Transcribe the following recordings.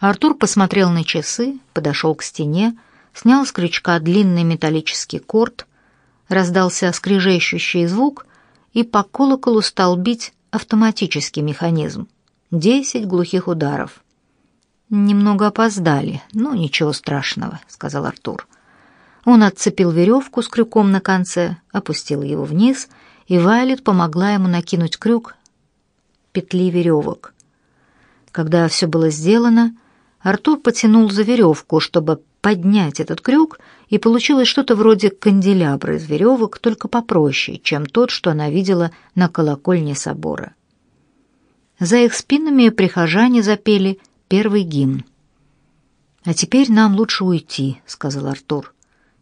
Артур посмотрел на часы, подошел к стене, снял с крючка длинный металлический корд, раздался скрежещущий звук, и по колоколу стал бить автоматический механизм. Десять глухих ударов. «Немного опоздали, но ничего страшного», — сказал Артур. Он отцепил веревку с крюком на конце, опустил его вниз, и Вайлет помогла ему накинуть крюк петли веревок. Когда все было сделано, Артур потянул за веревку, чтобы поднять этот крюк, и получилось что-то вроде канделябра из веревок, только попроще, чем тот, что она видела на колокольне собора. За их спинами прихожане запели первый гимн. «А теперь нам лучше уйти», — сказал Артур.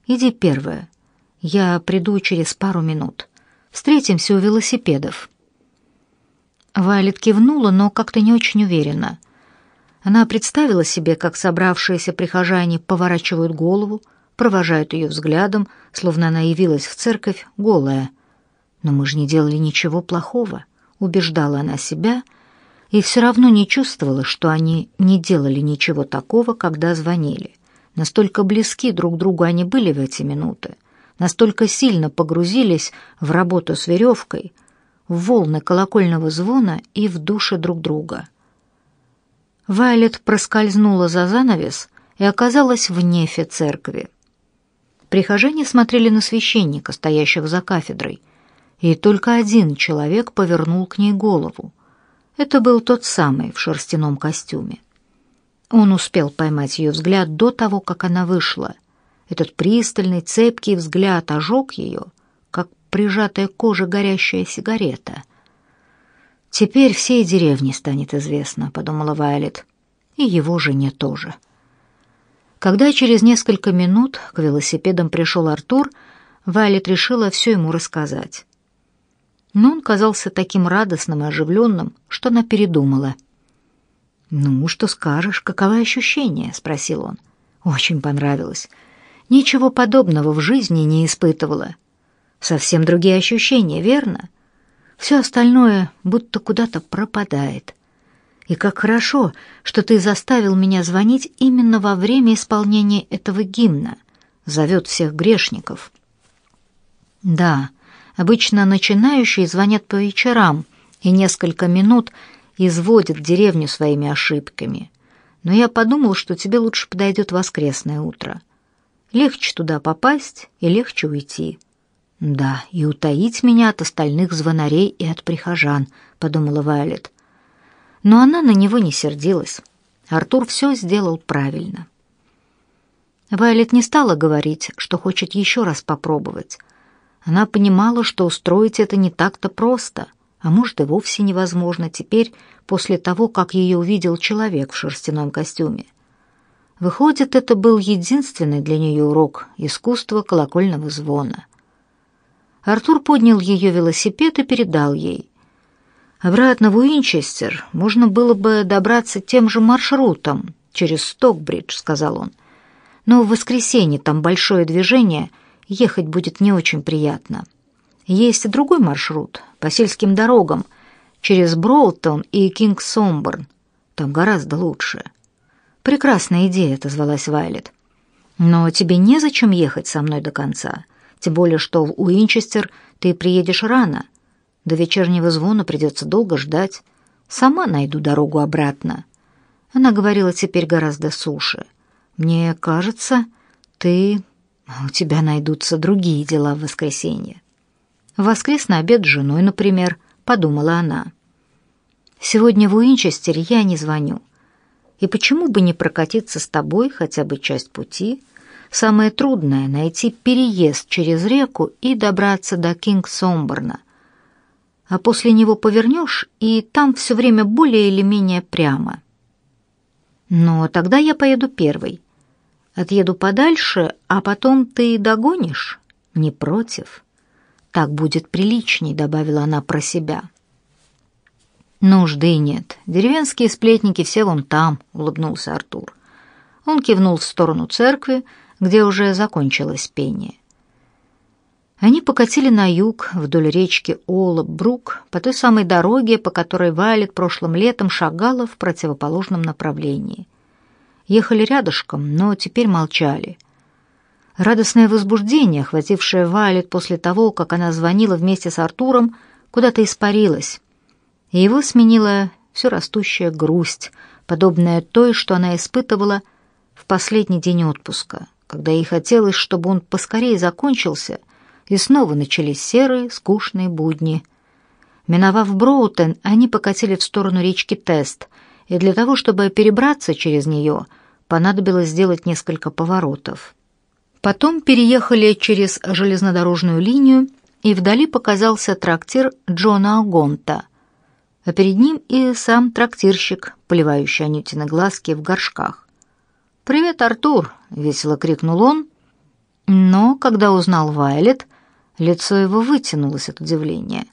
«Иди первая. Я приду через пару минут. Встретимся у велосипедов». Вайлет кивнула, но как-то не очень уверенно. Она представила себе, как собравшиеся прихожане поворачивают голову, провожают ее взглядом, словно она явилась в церковь голая. «Но мы же не делали ничего плохого», — убеждала она себя, и все равно не чувствовала, что они не делали ничего такого, когда звонили. Настолько близки друг другу они были в эти минуты, настолько сильно погрузились в работу с веревкой, в волны колокольного звона и в души друг друга. Вайлет проскользнула за занавес и оказалась в нефе церкви. Прихожане смотрели на священника, стоящего за кафедрой, и только один человек повернул к ней голову. Это был тот самый в шерстяном костюме. Он успел поймать ее взгляд до того, как она вышла. Этот пристальный, цепкий взгляд ожег ее, как прижатая к коже горящая сигарета — Теперь всей деревне станет известно, подумала Вайлет, и его жене тоже. Когда через несколько минут к велосипедам пришел Артур, Вайлет решила все ему рассказать. Но он казался таким радостным и оживленным, что она передумала. «Ну, что скажешь, каковы ощущения?» — спросил он. «Очень понравилось. Ничего подобного в жизни не испытывала. Совсем другие ощущения, верно? Все остальное будто куда-то пропадает. И как хорошо, что ты заставил меня звонить именно во время исполнения этого гимна. Зовет всех грешников. Да, обычно начинающие звонят по вечерам и несколько минут изводят деревню своими ошибками. Но я подумал, что тебе лучше подойдет воскресное утро. Легче туда попасть и легче уйти. Да, и утаить меня от остальных звонарей и от прихожан, подумала Вайлет. Но она на него не сердилась. Артур все сделал правильно. Вайлет не стала говорить, что хочет еще раз попробовать. Она понимала, что устроить это не так-то просто, а может и вовсе невозможно теперь, после того, как ее увидел человек в шерстяном костюме. Выходит, это был единственный для нее урок искусства колокольного звона. Артур поднял ее велосипед и передал ей. Обратно в Уинчестер можно было бы добраться тем же маршрутом, через Стокбридж, сказал он. Но в воскресенье там большое движение, ехать будет не очень приятно. Есть и другой маршрут, по сельским дорогам, через Броутон и Кингсомборн. Там гораздо лучше. Прекрасная идея, отозвалась Вайлет. Но тебе незачем ехать со мной до конца тем более что в Уинчестер ты приедешь рано. До вечернего звона придется долго ждать. Сама найду дорогу обратно. Она говорила теперь гораздо суше. Мне кажется, ты у тебя найдутся другие дела в воскресенье. В воскресный обед с женой, например, подумала она. Сегодня в Уинчестере я не звоню. И почему бы не прокатиться с тобой хотя бы часть пути? Самое трудное — найти переезд через реку и добраться до Кингсомборна. А после него повернешь, и там все время более или менее прямо. Но тогда я поеду первой. Отъеду подальше, а потом ты догонишь? Не против? Так будет приличней, добавила она про себя. Нужды нет. Деревенские сплетники все вон там, улыбнулся Артур. Он кивнул в сторону церкви, где уже закончилось пение. Они покатили на юг, вдоль речки Олаб-Брук, по той самой дороге, по которой Вайлет прошлым летом шагала в противоположном направлении. ехали рядышком, но теперь молчали. Радостное возбуждение, охватившее Вайлет после того, как она звонила вместе с Артуром, куда-то испарилось, и его сменила все растущая грусть, подобная той, что она испытывала в последний день отпуска, когда ей хотелось, чтобы он поскорее закончился, и снова начались серые, скучные будни. Миновав Броутен, они покатили в сторону речки Тест, и для того, чтобы перебраться через нее, понадобилось сделать несколько поворотов. Потом переехали через железнодорожную линию, и вдали показался трактир Джона Агонта, а перед ним и сам трактирщик, поливающий Анютины глазки в горшках. «Привет, Артур!» — весело крикнул он, но, когда узнал Вайлет, лицо его вытянулось от удивления.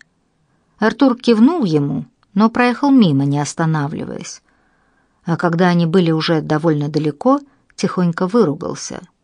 Артур кивнул ему, но проехал мимо, не останавливаясь. А когда они были уже довольно далеко, тихонько выругался —